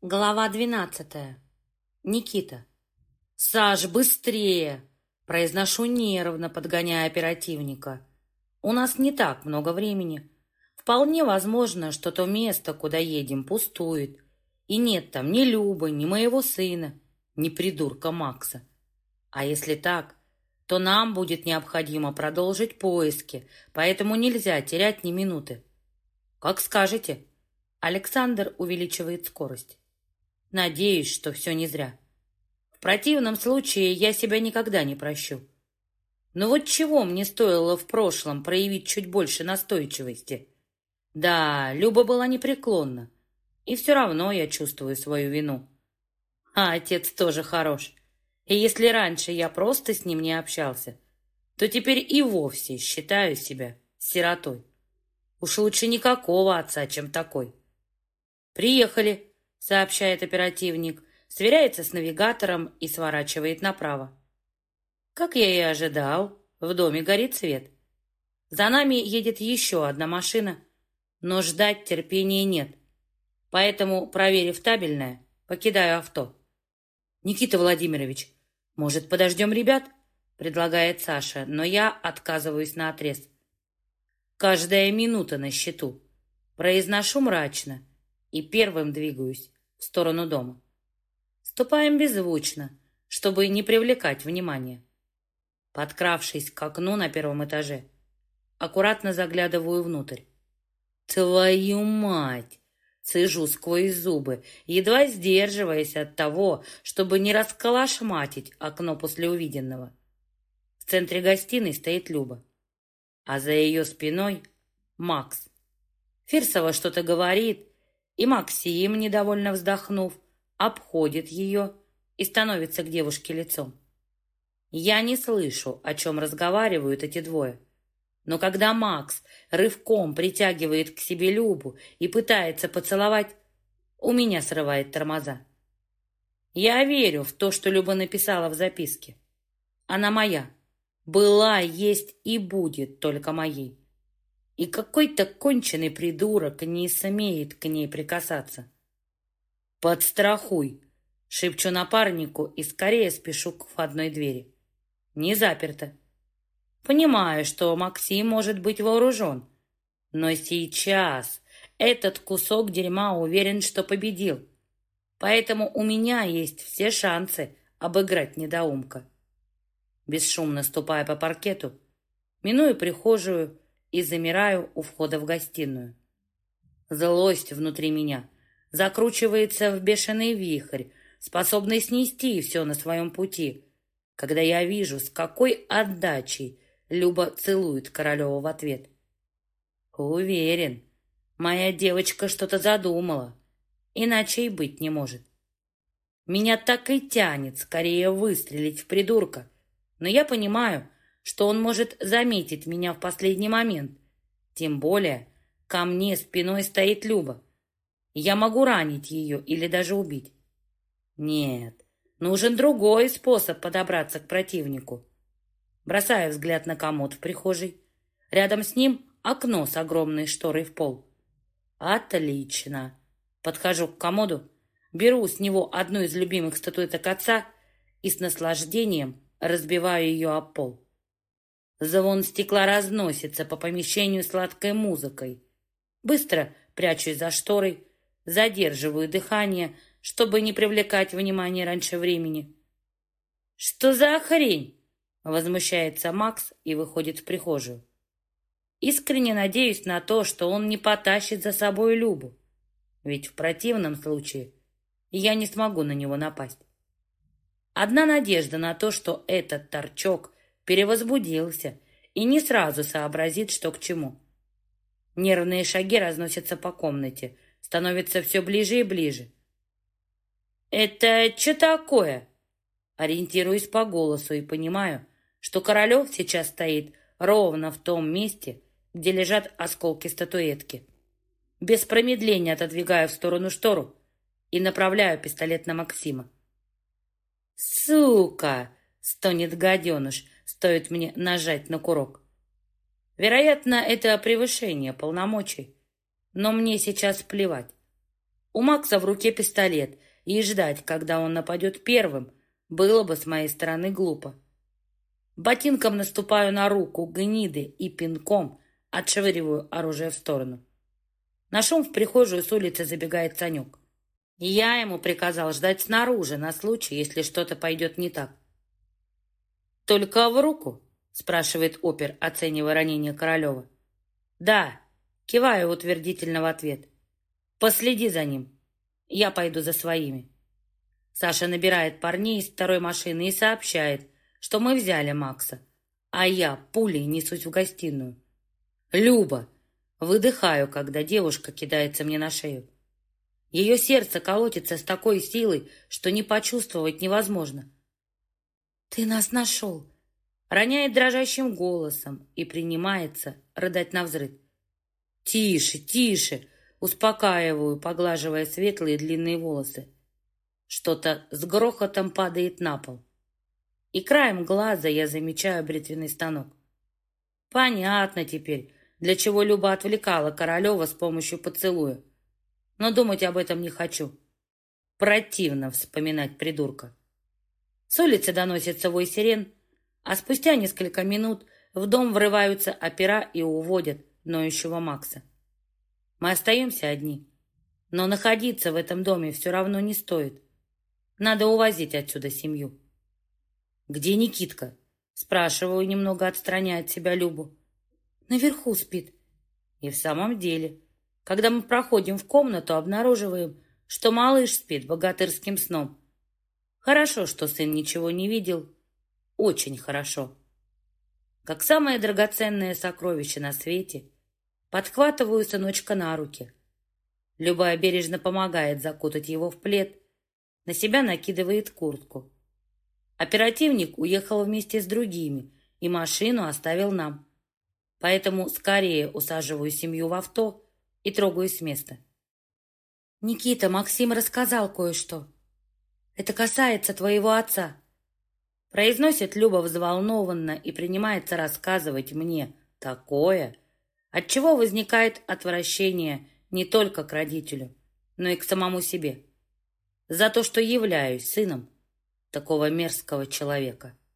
Глава двенадцатая. Никита. «Саш, быстрее!» Произношу нервно, подгоняя оперативника. «У нас не так много времени. Вполне возможно, что то место, куда едем, пустует. И нет там ни Любы, ни моего сына, ни придурка Макса. А если так, то нам будет необходимо продолжить поиски, поэтому нельзя терять ни минуты. Как скажете». Александр увеличивает скорость. надеюсь, что все не зря. В противном случае я себя никогда не прощу. Но вот чего мне стоило в прошлом проявить чуть больше настойчивости? Да, Люба была непреклонна, и все равно я чувствую свою вину. А отец тоже хорош. И если раньше я просто с ним не общался, то теперь и вовсе считаю себя сиротой. Уж лучше никакого отца, чем такой. Приехали, сообщает оперативник, сверяется с навигатором и сворачивает направо. Как я и ожидал, в доме горит свет. За нами едет еще одна машина, но ждать терпения нет. Поэтому, проверив табельное, покидаю авто. «Никита Владимирович, может, подождем ребят?» предлагает Саша, но я отказываюсь на отрез. Каждая минута на счету. Произношу мрачно, и первым двигаюсь в сторону дома. Ступаем беззвучно, чтобы не привлекать внимания. Подкравшись к окну на первом этаже, аккуратно заглядываю внутрь. «Твою мать!» Цежу сквозь зубы, едва сдерживаясь от того, чтобы не расколошматить окно после увиденного. В центре гостиной стоит Люба, а за ее спиной Макс. Фирсова что-то говорит, и Максим, недовольно вздохнув, обходит ее и становится к девушке лицом. Я не слышу, о чем разговаривают эти двое. Но когда Макс рывком притягивает к себе Любу и пытается поцеловать, у меня срывает тормоза. Я верю в то, что Люба написала в записке. Она моя. Была, есть и будет только моей. И какой-то конченый придурок не смеет к ней прикасаться. «Подстрахуй!» — шепчу напарнику и скорее спешу к входной двери. «Не заперто!» Понимаю, что Максим может быть вооружен. Но сейчас этот кусок дерьма уверен, что победил. Поэтому у меня есть все шансы обыграть недоумка. Бесшумно ступая по паркету, миную прихожую, и замираю у входа в гостиную. Злость внутри меня закручивается в бешеный вихрь, способный снести все на своем пути, когда я вижу, с какой отдачей Люба целует Королева в ответ. Уверен, моя девочка что-то задумала, иначе и быть не может. Меня так и тянет скорее выстрелить в придурка, но я понимаю, что он может заметить меня в последний момент. Тем более, ко мне спиной стоит Люба. Я могу ранить ее или даже убить. Нет, нужен другой способ подобраться к противнику. Бросаю взгляд на комод в прихожей. Рядом с ним окно с огромной шторой в пол. Отлично. Подхожу к комоду, беру с него одну из любимых статуэток отца и с наслаждением разбиваю ее об пол. Звон стекла разносится по помещению сладкой музыкой. Быстро прячусь за шторой, задерживаю дыхание, чтобы не привлекать внимание раньше времени. «Что за хрень?» — возмущается Макс и выходит в прихожую. Искренне надеюсь на то, что он не потащит за собой Любу, ведь в противном случае я не смогу на него напасть. Одна надежда на то, что этот торчок — перевозбудился и не сразу сообразит, что к чему. Нервные шаги разносятся по комнате, становятся все ближе и ближе. «Это что такое?» Ориентируюсь по голосу и понимаю, что Королев сейчас стоит ровно в том месте, где лежат осколки статуэтки. Без промедления отодвигаю в сторону штору и направляю пистолет на Максима. «Сука!» — стонет гаденыш, стоит мне нажать на курок. Вероятно, это превышение полномочий, но мне сейчас плевать. У Макса в руке пистолет, и ждать, когда он нападет первым, было бы с моей стороны глупо. Ботинком наступаю на руку гниды и пинком отшвыриваю оружие в сторону. На шум в прихожую с улицы забегает Санек. Я ему приказал ждать снаружи на случай, если что-то пойдет не так. «Только в руку?» — спрашивает опер, оценивая ранение Королева. «Да», — киваю утвердительно в ответ. «Последи за ним. Я пойду за своими». Саша набирает парней из второй машины и сообщает, что мы взяли Макса, а я пулей несусь в гостиную. «Люба!» Выдыхаю, когда девушка кидается мне на шею. Ее сердце колотится с такой силой, что не почувствовать невозможно. «Ты нас нашел!» Роняет дрожащим голосом и принимается рыдать на взрыв. «Тише, тише!» Успокаиваю, поглаживая светлые длинные волосы. Что-то с грохотом падает на пол. И краем глаза я замечаю бритвенный станок. Понятно теперь, для чего Люба отвлекала Королева с помощью поцелуя. Но думать об этом не хочу. Противно вспоминать придурка. С улицы доносится вой сирен, а спустя несколько минут в дом врываются опера и уводят ноющего Макса. Мы остаемся одни, но находиться в этом доме все равно не стоит. Надо увозить отсюда семью. «Где Никитка?» Спрашиваю, немного отстраняя от себя Любу. «Наверху спит». И в самом деле, когда мы проходим в комнату, обнаруживаем, Хорошо, что сын ничего не видел. Очень хорошо. Как самое драгоценное сокровище на свете, подхватываю сыночка на руки. Любая бережно помогает закутать его в плед, на себя накидывает куртку. Оперативник уехал вместе с другими и машину оставил нам. Поэтому скорее усаживаю семью в авто и трогаю с места. «Никита, Максим рассказал кое-что», это касается твоего отца. Произносит Люба взволнованно и принимается рассказывать мне такое, от чего возникает отвращение не только к родителю, но и к самому себе. За то, что являюсь сыном такого мерзкого человека.